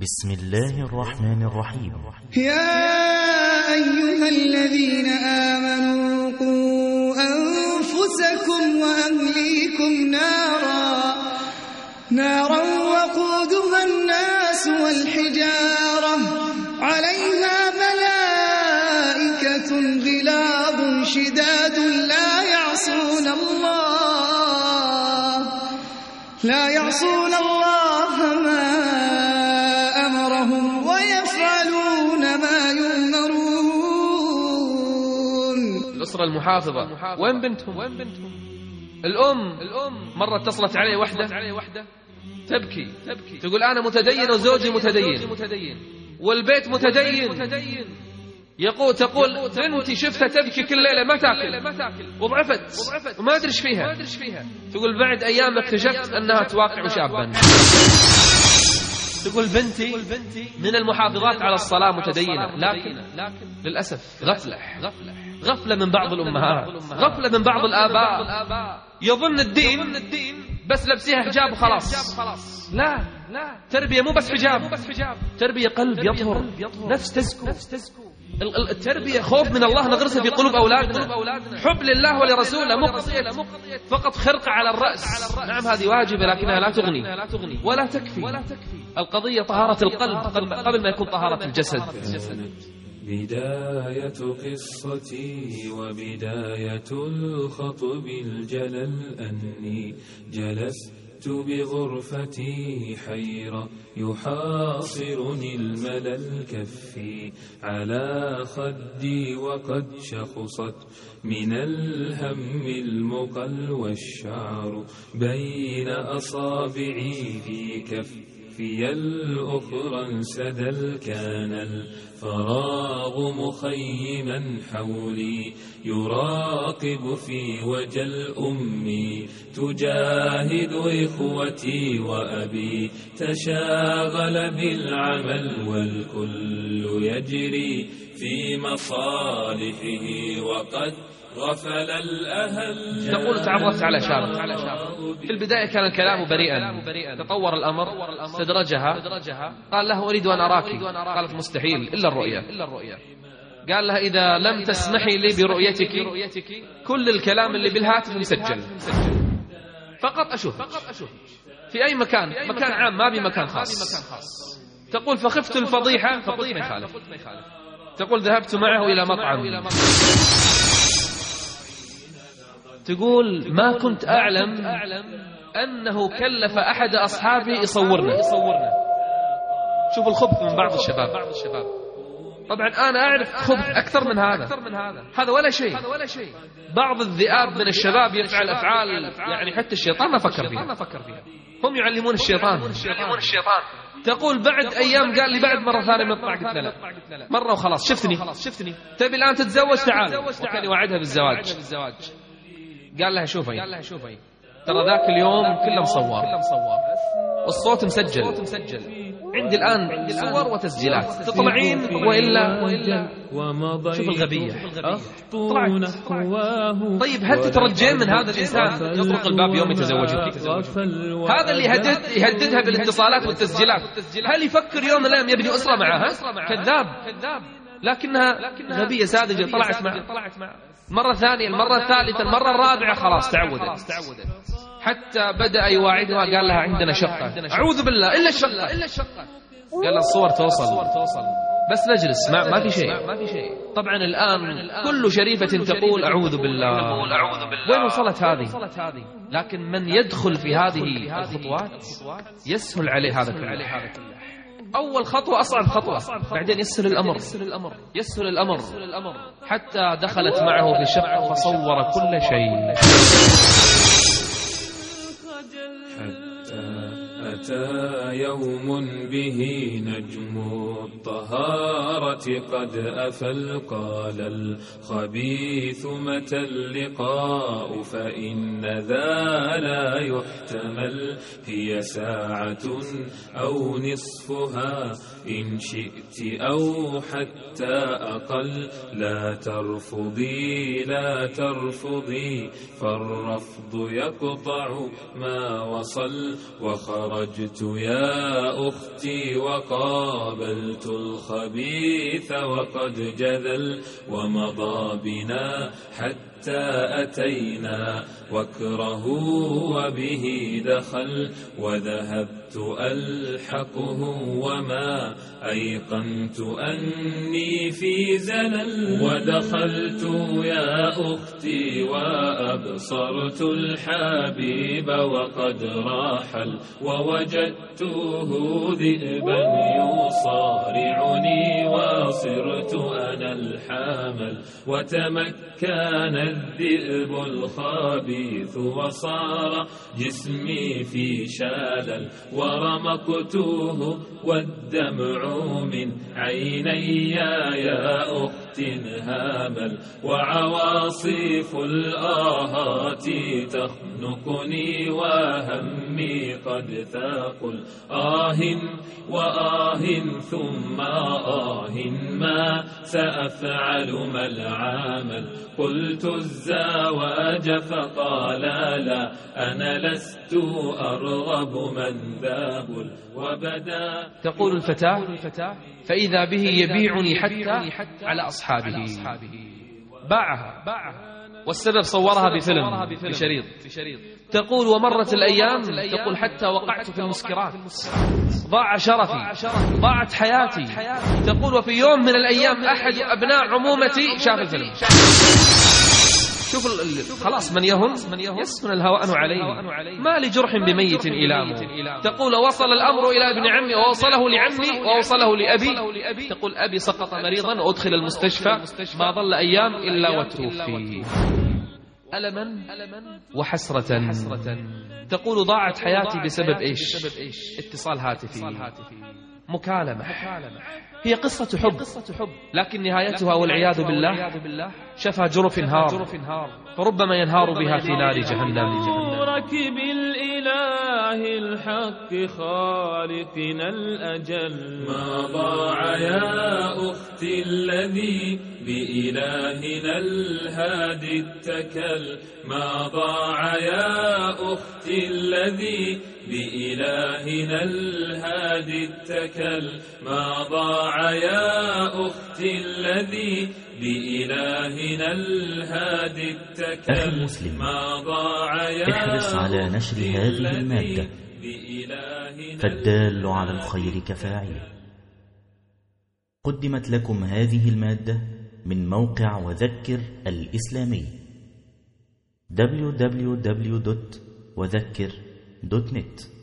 بسم الله الرحمن الرحيم. يا أيها الذين آمنوا قوا أنفسكم وأهليكم نارا نارا وقودها الناس الأسرة المحافظة. وين بنتهم؟ الأم مرة اتصلت علي وحدة. تبكي. تقول أنا متدين وزوجي متدين. والبيت متدين. يقول تقول بنتي شفتها تبكي كل ليلة ما تاكل. وضعفت. وما أدري إيش فيها. تقول بعد أيام اكتشفت أنها تواقع شابا. تقول بنتي من المحافظات على الصلاة متدينة. لكن للأسف غفلة. غفلة من بعض الأمهات. غفلة من بعض الآباء. يظن الدين بس لبسيها حجاب وخلاص. لا. تربية مو بس حجاب. تربية قلب يطهر. نفس تزكو. التربية خوف من الله نغرسه في قلوب أولادنا. حب لله ولرسوله مو قضية فقط خرقة على الرأس. نعم هذه واجبة لكنها لا تغني. ولا تكفي. القضية طهارة القلب قبل ما يكون طهارة الجسد. بداية قصتي وبداية الخطب الجلل أني جلست بغرفتي حيرة يحاصرني الملل كفي على خدي وقد شخصت من الهم المقل والشعر بين أصابعي في كفي في الأخرى انسدل كان الفراغ مخيما حولي يراقب في وجه الأم تجاهد إخوتي وأبي تشاغل بالعمل والكل يجري في مصالحه وقد غفل الأهل. تقول تعرفت على شاب في البداية كان الكلام بريئا. تطور الأمر استدرجها. قال له أريد أن أراك. قالت مستحيل إلا الرؤية. قال لها إذا لم تسمحي لي برؤيتك كل الكلام اللي بالهاتف مسجل. فقط أشوف في أي مكان؟ مكان عام ما بمكان خاص. تقول فخفت الفضيحة فقلت ما يخالف. تقول ذهبت معه إلى مطعم. تقول ما كنت أعلم أنه كلف أحد أصحابي يصورنا. شوف الخبث من بعض الشباب. طبعا أنا أعرف خبث أكثر من هذا. هذا ولا شيء. بعض الذئاب من الشباب يفعل أفعال يعني حتى الشيطان ما فكر فيها. هم يعلمون الشيطان. تقول بعد أيام قال لي بعد مرة ثانية نطلع قلت له مرة وخلاص شفتني. تبي الآن تتزوج؟ تعال. وكان يوعدها بالزواج. قال لها شوفي ترى ذاك اليوم كله مصور. والصوت مسجل. عندي الآن صور وتسجيلات. تطلعين وإلا وإلا شوف الغبية. طلعت. طيب هل تترجين من هذا الإنسان؟ يطرق الباب يوم يتزوجك هذا اللي يهدد يهددها بالاتصالات والتسجيلات. هل يفكر يوم من الأيام يبني أسرة معها؟ كذاب. لكنها غبية ساذجة طلعت معه مرة ثانية المرة الثالثة المرة الرابعة خلاص تعودت. حتى بدأ يواعدها قال لها عندنا شقة. أعوذ بالله إلا الشقة. إلا الشقة قال لها الصور توصل. بس نجلس ما, ما في شيء. طبعا الآن كل شريفة تقول أعوذ بالله. وين وصلت هذه؟ لكن من يدخل في هذه الخطوات يسهل عليه هذا كله. أول خطوة أصعب خطوة. بعدين يسهل الأمر. يسهل الأمر. حتى دخلت معه في شقة فصور كل شيء. أتى يوم به نجم الطهارة قد أفل قال الخبيث متى اللقاء فإن ذا لا يحتمل هي ساعة أو نصفها إن شئت أو حتى أقل لا ترفضي لا ترفضي فالرفض يقطع ما وصل وخرج خرجت يا أختي وقابلت الخبيث وقد جذل ومضى بنا حتى أتينا وكره وبه دخل وذهبت ألحقه وما أيقنت أني في زلل ودخلت يا أختي وأبصرت الحبيب وقد راحل ووجدته ذئبا يصارعني وصرت أنا الحامل وتمكن الذئب الخبيث وصار جسمي في شلل ورمقته والدمع من عيني يا أخت هامل وعواصف الآهات تخنقني وهمي قد ثاقل آه وآه ثم آه ما سأفعل ما العامل قلت الزواج فقال لا أنا لست أرغب من ذاب وبدا تقول الفتاة فإذا به يبيعني حتى على أصحابه. باعها. والسبب صورها بفيلم بشريط تقول ومرت الأيام تقول حتى وقعت في المسكرات. ضاع شرفي ضاعت حياتي. تقول وفي يوم من الأيام أحد أبناء عمومتي شاف الفيلم. شوف خلاص من يهم يسكن الهوأن عليه. ما لجرح بميت إلامه تقول وصل الأمر إلى ابن عمي ووصله لعمي ووصله لأبي. تقول أبي سقط مريضا وأدخل المستشفى. ما ظل أيام إلا وتوفي. ألما؟ وحسرة. تقول ضاعت حياتي بسبب إيش؟ اتصال هاتفي. مكالمة. هي قصة حب. لكن نهايتها والعياذ بالله شفى جرف انهار فربما ينهار بها في نار جهنم. ركب الإله الحق خالقنا الأجل. ما ضاع يا أختي الذي بإلهنا الهادي اتكل. ما ضاع يا أختي الذي بإلهنا الهادي اتكل. ما ضاع يا أختي الذي بإلهنا الهادي أخي اتكل المسلم، ما ضاع يا احرص على نشر هذه المادة. فالدال على الخير كفاعله. قدمت لكم هذه المادة من موقع وذكر الإسلامي www.وذكر.net